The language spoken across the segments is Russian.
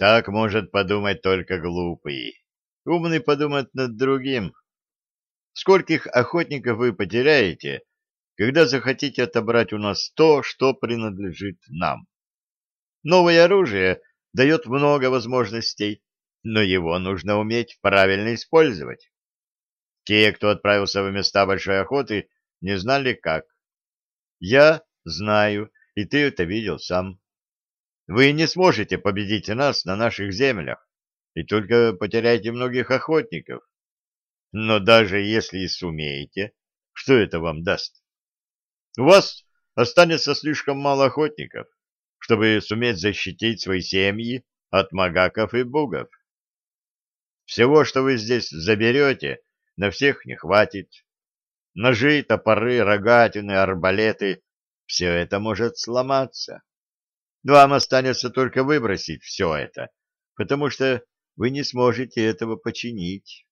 Так может подумать только глупый. Умный подумает над другим. Скольких охотников вы потеряете, когда захотите отобрать у нас то, что принадлежит нам? Новое оружие дает много возможностей, но его нужно уметь правильно использовать. Те, кто отправился в места большой охоты, не знали как. Я знаю, и ты это видел сам. Вы не сможете победить нас на наших землях, и только потеряете многих охотников. Но даже если и сумеете, что это вам даст? У вас останется слишком мало охотников, чтобы суметь защитить свои семьи от магаков и бугов. Всего, что вы здесь заберете, на всех не хватит. Ножи, топоры, рогатины, арбалеты — все это может сломаться. Вам останется только выбросить все это, потому что вы не сможете этого починить.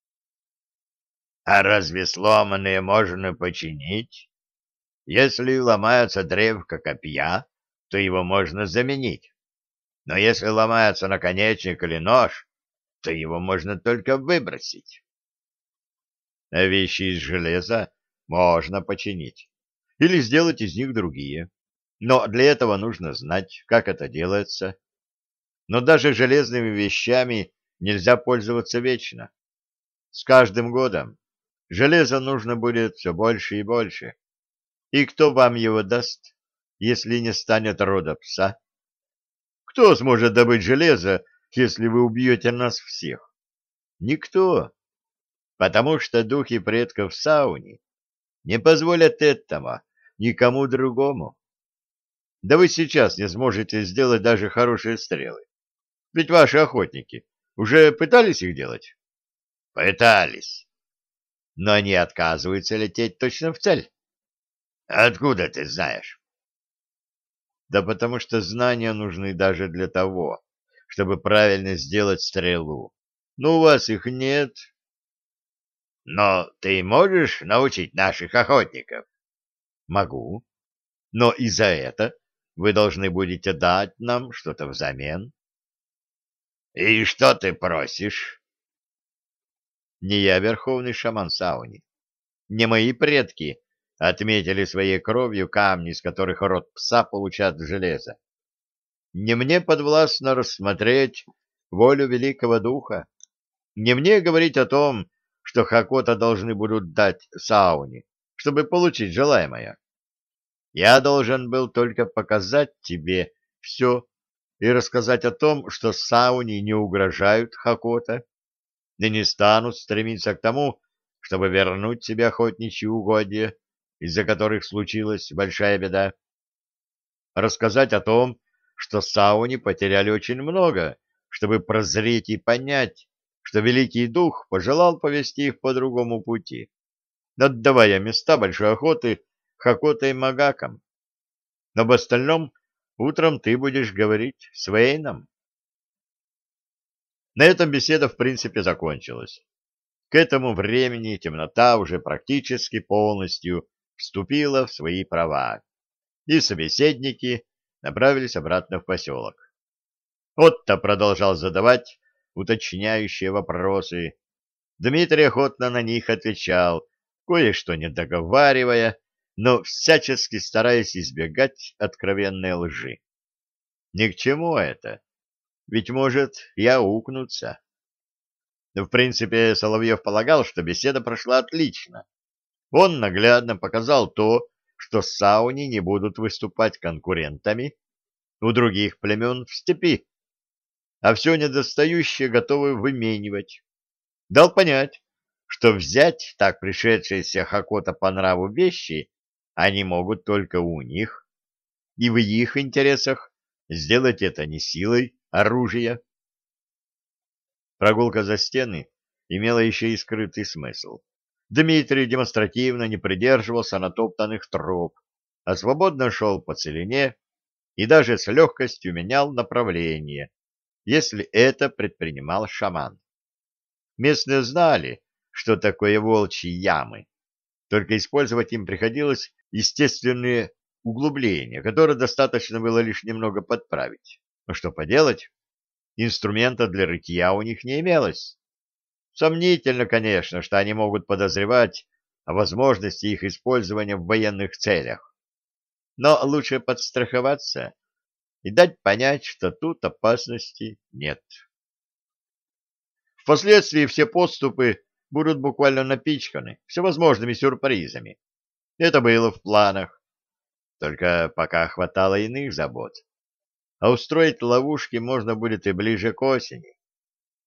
— А разве сломанные можно починить? Если ломается древко копья, то его можно заменить. Но если ломается наконечник или нож, то его можно только выбросить. А вещи из железа можно починить или сделать из них другие. Но для этого нужно знать, как это делается. Но даже железными вещами нельзя пользоваться вечно. С каждым годом железа нужно будет все больше и больше. И кто вам его даст, если не станет рода пса? Кто сможет добыть железо, если вы убьете нас всех? Никто. Потому что духи предков Сауни не позволят этого никому другому. Да вы сейчас не сможете сделать даже хорошие стрелы. Ведь ваши охотники уже пытались их делать? Пытались. Но они отказываются лететь точно в цель. Откуда ты знаешь? Да потому что знания нужны даже для того, чтобы правильно сделать стрелу. Но у вас их нет. Но ты можешь научить наших охотников? Могу. Но и за это вы должны будете дать нам что-то взамен. И что ты просишь? Не я верховный шаман Сауни. Не мои предки отметили своей кровью камни, из которых род пса получает железо. Не мне подвластно рассмотреть волю великого духа. Не мне говорить о том, что Хакота должны будут дать Сауне, чтобы получить желаемое. Я должен был только показать тебе все и рассказать о том, что Сауни не угрожают Хакота и не станут стремиться к тому, чтобы вернуть себе охотничьи угодья, из-за которых случилась большая беда. Рассказать о том, что Сауни потеряли очень много, чтобы прозреть и понять, что Великий Дух пожелал повести их по другому пути, отдавая места большой охоты Хакота и. Но об остальном утром ты будешь говорить с Вейном. На этом беседа в принципе закончилась. К этому времени темнота уже практически полностью вступила в свои права, и собеседники направились обратно в поселок. Отто продолжал задавать уточняющие вопросы. Дмитрий охотно на них отвечал, кое-что не договаривая, но всячески стараясь избегать откровенной лжи. Ни к чему это, ведь может и аукнуться. В принципе, Соловьев полагал, что беседа прошла отлично. Он наглядно показал то, что сауни не будут выступать конкурентами у других племен в степи а все недостающее готовы выменивать. Дал понять, что взять так пришедшиеся Хакота по нраву вещи они могут только у них, и в их интересах сделать это не силой оружия. Прогулка за стены имела еще и скрытый смысл. Дмитрий демонстративно не придерживался натоптанных троп, а свободно шел по целине и даже с легкостью менял направление, если это предпринимал шаман. Местные знали, что такое волчьи ямы, только использовать им приходилось естественные углубления, которые достаточно было лишь немного подправить. Но что поделать? инструмента для рытья у них не имелось. Сомнительно, конечно, что они могут подозревать о возможности их использования в военных целях. Но лучше подстраховаться и дать понять, что тут опасности нет. Впоследствии все подступы будут буквально напичканы всевозможными сюрпризами. Это было в планах. Только пока хватало иных забот. А устроить ловушки можно будет и ближе к осени.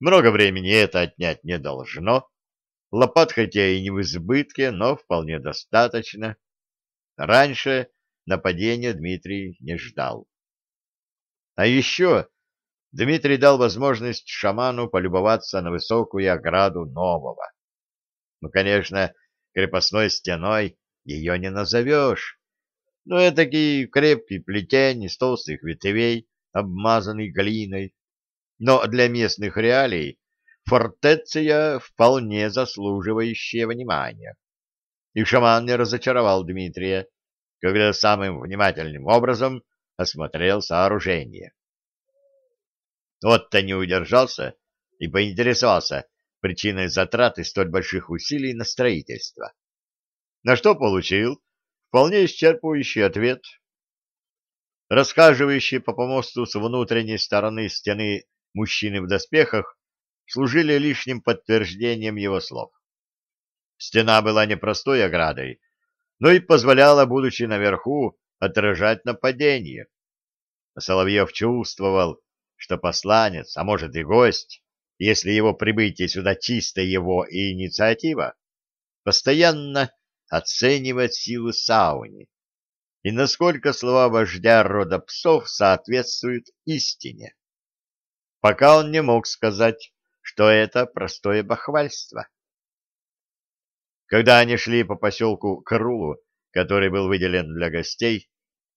Много времени это отнять не должно. Лопат хотя и не в избытке, но вполне достаточно. Раньше нападения Дмитрий не ждал. А еще Дмитрий дал возможность шаману полюбоваться на высокую ограду нового. Ну, конечно, крепостной стеной ее не назовешь, но этакий крепкий плетень из толстых ветвей, обмазанный глиной. Но для местных реалий фортеция вполне заслуживающая внимания. И шаман не разочаровал Дмитрия, когда самым внимательным образом осмотрел сооружение. Вот-то не удержался и поинтересовался причиной затраты столь больших усилий на строительство. На что получил вполне исчерпывающий ответ. Расхаживающие по помосту с внутренней стороны стены мужчины в доспехах служили лишним подтверждением его слов. Стена была не простой оградой, но и позволяла, будучи наверху, отражать нападение. Соловьев чувствовал, что посланец, а может и гость, если его прибытие сюда чисто его инициатива, постоянно оценивает силы сауни и насколько слова вождя рода псов соответствуют истине. Пока он не мог сказать, что это простое бахвальство. Когда они шли по поселку Карулу, который был выделен для гостей,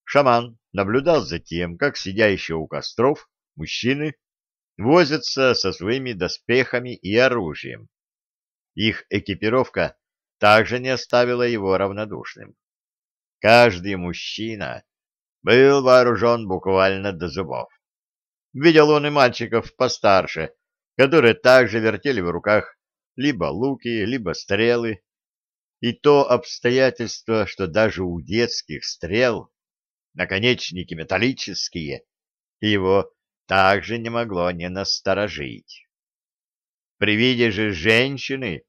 шаман наблюдал за тем, как сидящие у костров мужчины возятся со своими доспехами и оружием. Их экипировка также не оставила его равнодушным. Каждый мужчина был вооружен буквально до зубов. Видел он и мальчиков постарше, которые также вертели в руках либо луки, либо стрелы. И то обстоятельство, что даже у детских стрел наконечники металлические, его также не могло не насторожить. При виде же женщины,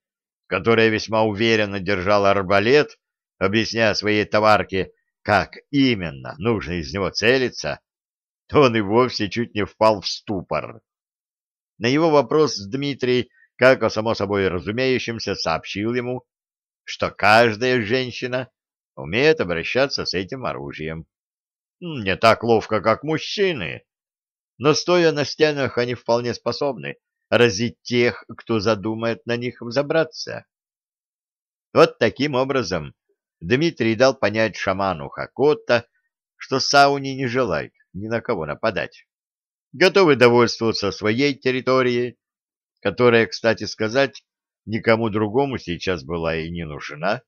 которая весьма уверенно держала арбалет, объясняя своей товарке, как именно нужно из него целиться, он и вовсе чуть не впал в ступор. На его вопрос Дмитрий, как о само собой разумеющемся, сообщил ему, что каждая женщина умеет обращаться с этим оружием. Не так ловко, как мужчины, но стоя на стенах они вполне способны разить тех, кто задумает на них взобраться. Вот таким образом Дмитрий дал понять шаману Хакота, что Сауни не желает ни на кого нападать. Готовы довольствоваться своей территорией, которая, кстати сказать, никому другому сейчас была и не нужна,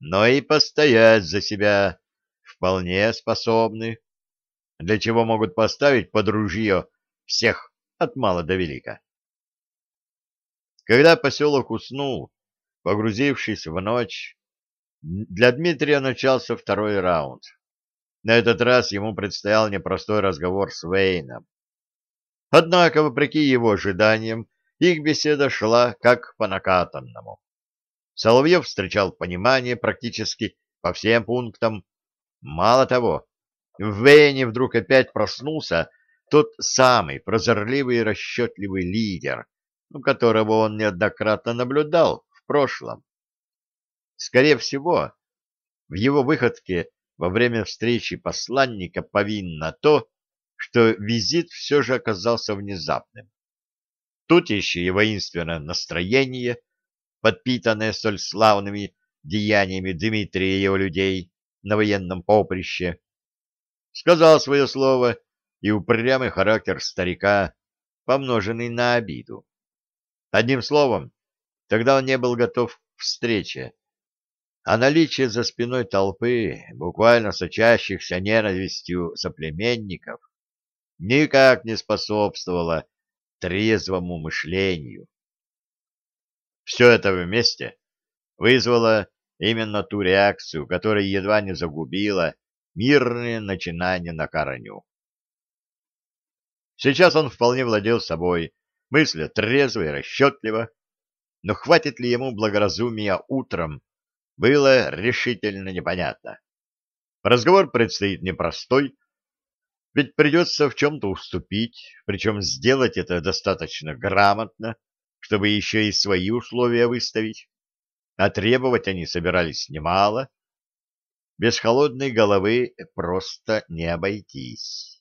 но и постоять за себя вполне способны для чего могут поставить под ружье всех от мала до велика. Когда поселок уснул, погрузившись в ночь, для Дмитрия начался второй раунд. На этот раз ему предстоял непростой разговор с Вейном. Однако, вопреки его ожиданиям, их беседа шла как по накатанному. Соловьев встречал понимание практически по всем пунктам. Мало того, в Вене вдруг опять проснулся тот самый прозорливый и расчетливый лидер, которого он неоднократно наблюдал в прошлом. Скорее всего, в его выходке во время встречи посланника повинно то, что визит все же оказался внезапным. Тут еще и воинственное настроение, подпитанное столь славными деяниями Дмитрия и его людей на военном поприще, сказал свое слово и упрямый характер старика, помноженный на обиду. Одним словом, тогда он не был готов к встрече, а наличие за спиной толпы, буквально сочащихся ненавистью соплеменников, никак не способствовало трезвому мышлению. Все это вместе вызвало именно ту реакцию, которая едва не загубила мирные начинания на корню. Сейчас он вполне владел собой, мысля трезво и расчетливо, но хватит ли ему благоразумия утром, было решительно непонятно. Разговор предстоит непростой, ведь придется в чем-то уступить, причем сделать это достаточно грамотно, чтобы еще и свои условия выставить. А требовать они собирались немало. Без холодной головы просто не обойтись.